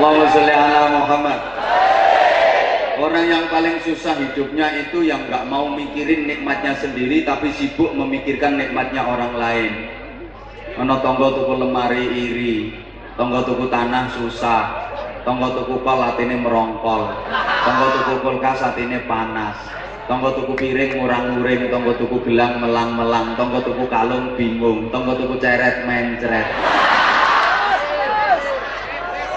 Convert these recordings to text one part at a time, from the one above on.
Allahumma sholli ala Muhammad. Orang yang paling susah hidupnya itu yang nggak mau mikirin nikmatnya sendiri tapi sibuk memikirkan nikmatnya orang lain. Ono tonggo tuku lemari iri, tonggo tuku tanah susah, tonggo tuku kol atine merongkol, tonggo tuku kulkas atine panas, tonggo tuku piring ngurang-nguring, tonggo tuku gelang melang-melang, tonggo tuku kalung bingung, tonggo tuku ceret mencret.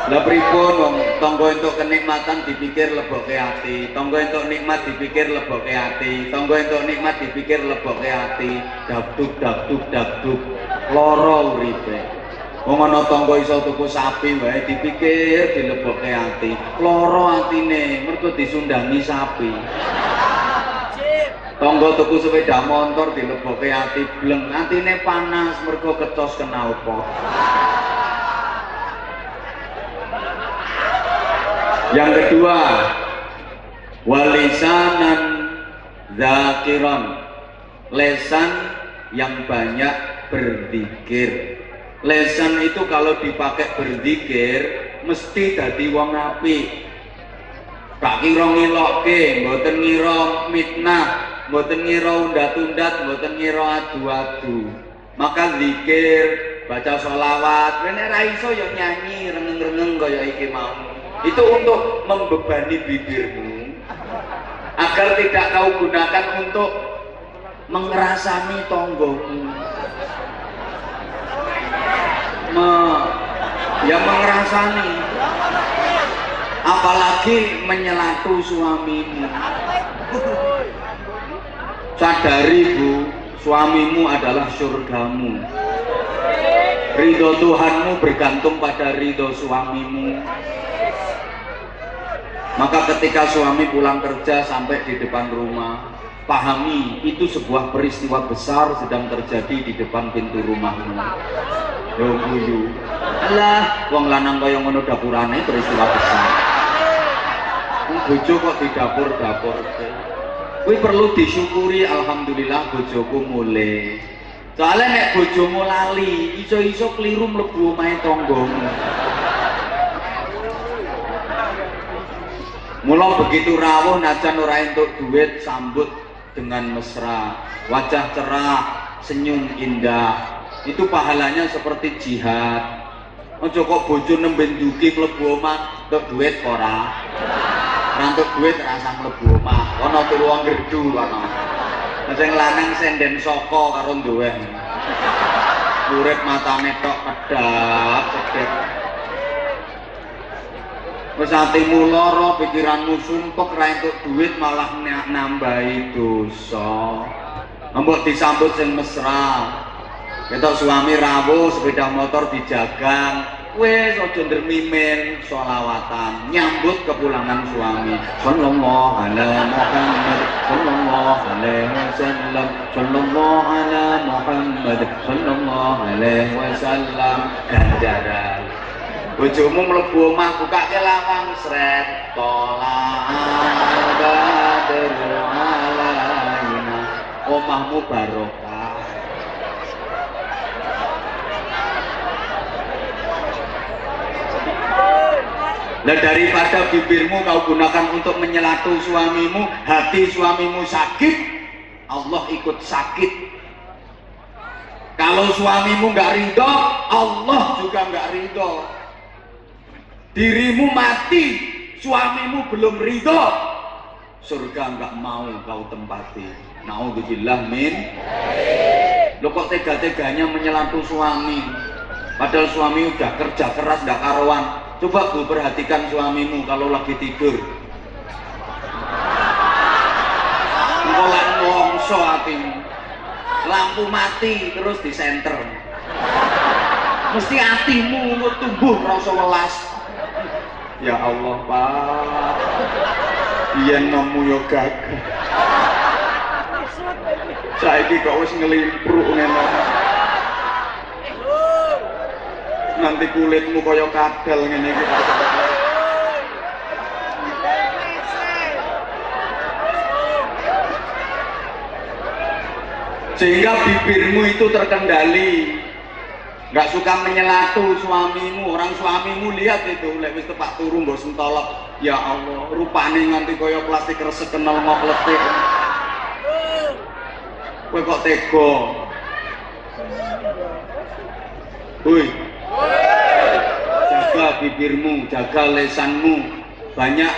Lah pripun wong tangga entuk kenikmatan dipikir leboke ati, tangga entuk nikmat dipikir leboke ati, tangga entuk nikmat dipikir leboke ati, dabduk dabduk dabduk lara uripe. Wong ana tangga iso tuku sapi wae dipikir dileboke ati, lara atine mergo disundangi sapi. Tangga tuku sepeda motor dileboke ati bleng, atine panas mergo kecos kena apa. Yang kedua, walisanan zakiron. Lesan yang banyak berzikir. Lesan itu kalau dipakai berzikir mesti dadi wong apik. Gak kira ngilokke, mboten ngira mitnah, mboten ngira undat-undat, mboten ngira adu-adu. Maka zikir, baca sholawat, nek ra iso ya nyanyi rengeng-rengeng kaya iki mau itu untuk membebani bibirmu agar tidak kau gunakan untuk mengerasani tonggomu Me, ya mengerasani. Apalagi menyelatu suamimu. Sadari bu suamimu adalah surgamu. Ridho Tuhanmu bergantung pada ridho suamimu maka ketika suami pulang kerja sampai di depan rumah, pahami itu sebuah peristiwa besar sedang terjadi di depan pintu rumahmu. Yo guyu. Alah, wong lanang kaya ngono dapurane peristiwa besar. Bojo kok di dapur-dapur. Kuwi perlu disyukuri alhamdulillah bojoku mulai. Soalnya nek bojomu lali, iso-iso keliru mlebu omahe tanggamu. Mula begitu rawuh najan ora entuk duit sambut dengan mesra, wajah cerah, senyum indah. Itu pahalanya seperti jihad. Ojo kok bojo nembe nduki mlebu omah entuk duit ora. Entuk duit rasa mlebu omah. Ana turu wong gerdu kono. Sing lanang senden saka karo duwen. Urip matane tok kedap, kedap. Wis atimu lara, pikiranmu sumpek ra entuk duit malah nambahi dosa. Mbok disambut sing mesra. Ketok suami rawuh sepeda motor dijagang. Wis aja ndermimin sholawatan nyambut kepulangan suami. Sallallahu alaihi Muhammad sallallahu alaihi wasallam sallallahu ala Muhammad sallallahu alaihi wasallam ganjaran bojomu mlebu omah bukake lawang sret tola badru alaina omahmu barokah Nah daripada bibirmu kau gunakan untuk menyelatu suamimu, hati suamimu sakit, Allah ikut sakit. Kalau suamimu nggak ridho, Allah juga nggak ridho dirimu mati, suamimu belum ridho, surga nggak mau kau tempati. Naudzubillah min. Lo kok tega-teganya menyelatu suami, padahal suami udah kerja keras nggak karuan. Coba bu perhatikan suamimu kalau lagi tidur. Ngolah ngongso hatimu. Lampu mati terus di senter. Mesti hatimu tumbuh rasa welas. Ya Allah Pak. Iya nemu yo gagah. Saiki kok wis ngelimpruk ngene. Nanti kulitmu kaya kadal ngene iki Sehingga bibirmu itu terkendali nggak suka menyelatu suamimu orang suamimu lihat itu lek wis tepak turu mbok sentolok. Ya Allah rupane nganti kaya plastik resek kenal ngokletik kowe kok tega? Woi. Jaga bibirmu jaga lesanmu. Banyak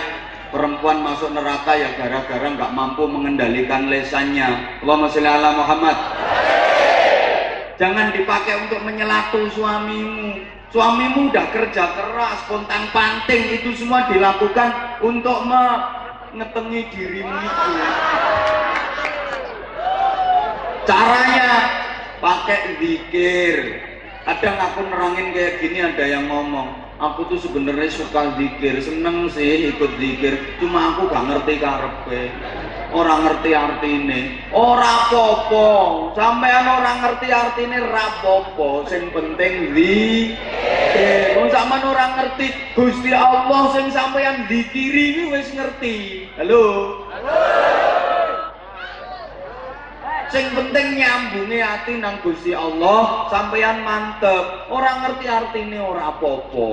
perempuan masuk neraka ya gara-gara nggak mampu mengendalikan lesannya. Allahumma sholli ala Muhammad jangan dipakai untuk menyelatu suamimu. Suamimu udah kerja keras pontang panting itu semua dilakukan untuk mengetengi dirimu itu. Caranya pakai zikir. Kadang aku nerangin kayak gini ada yang ngomong aku tuh sebenarnya suka zikir seneng sih ikut zikir cuma aku gak ngerti karepe orang ngerti artine. Ora popo sampean orang ngerti artine rapopo sing penting zikir wong sampean orang ngerti Gusti Allah sing sampean zikiri wis ngerti. Halo? Halo sing penting nyambungi hati nang Gusti Allah sampeyan mantep. Orang ngerti artine ora apa-apa.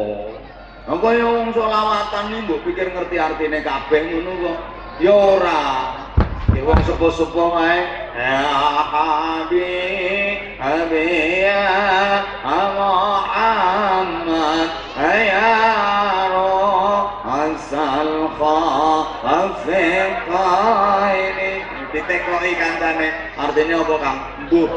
Nah, kaya wong selawatan nih, mbok pikir ngerti artine kabeh ngono kok. Ya ora. Wong sepo-sepo wae. Habi habi ya Muhammad ya asal khafiqaini ditekoki kancane artinya apa Kang? Mbuh.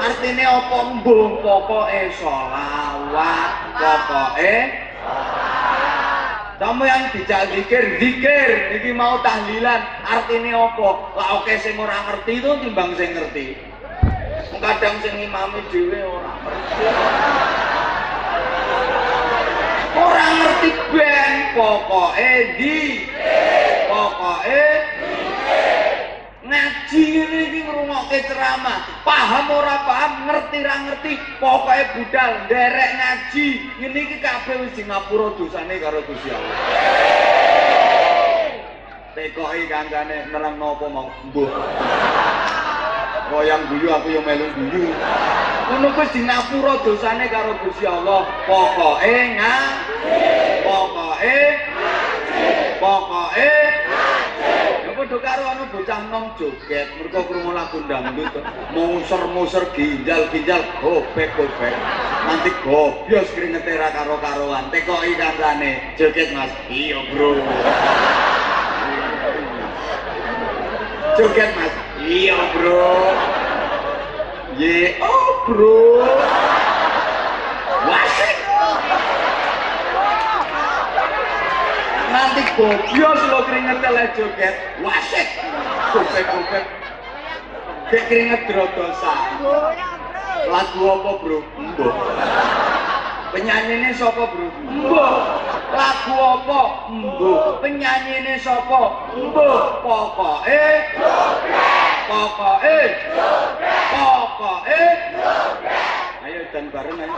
Artinya apa? Mbuh. Pokoke sholawat pokoke kamu yang dijak zikir, zikir, ini mau tahlilan, artinya apa? Lah oke sing ora ngerti itu timbang sing ngerti. Kadang sing imami dhewe ora ngerti. Ora ngerti ben pokoke di pokoke ngaji ngene iki ngrungokke ceramah paham ora paham ngerti ra ngerti pokoke budal nderek ngaji ngene iki kabeh wis di ngapura dosane karo Gusti Allah tekoki kancane nerang napa mau mbuh Royang guyu aku yo melu guyu. Ngono kuwi di ngapura dosane karo Gusti Allah. Pokoke ngaji. Pokoke Pokoke padha karo anu bocah nom joget mergo krungu lagu dangdut muser-muser ginjal-ginjal gobek-gobek. Nanti gobyos kringete ra karo-karoan. Tekoki kancane joget Mas. Iya bro. Joget Mas. Iya bro. Ye oh bro wasik nanti gobios lo keringet le joget wasik gobek-gobek keringet drodosan. Lagu apa bro? Mbok penyanyine sapa bro? Mbok lagu apa? Mbok penyanyine sapa? Mbok pokoke. Pokoke. Pokoke. Ayo dan bareng ayo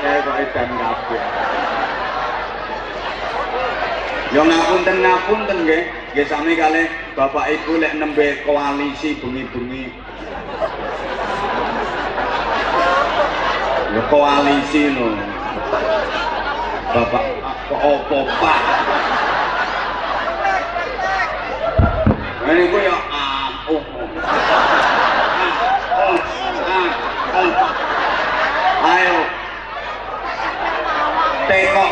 akeh kok edan kabeh. Yo ngapunten ngapunten nggih, nggih sami kalih Bapak Ibu lek nembe koalisi bengi-bengi. Yo koalisi lho. Bapak kok opo Pak? Ini ku yo ampuh. Ayo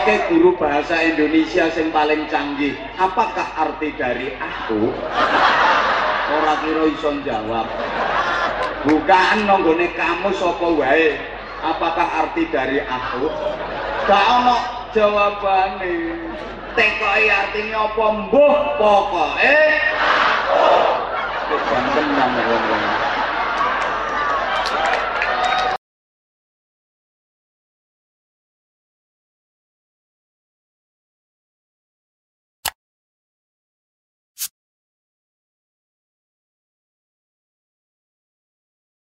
tekoke guru bahasa Indonesia sing paling canggih. Apakah arti dari aku? Ora kira iso jawab. Bukan nanggone kamu sapa wae. Apakah arti dari aku? Gak ono jawabane. Tekoke artinya apa? Mbuh pokoke aku. Wis tenang.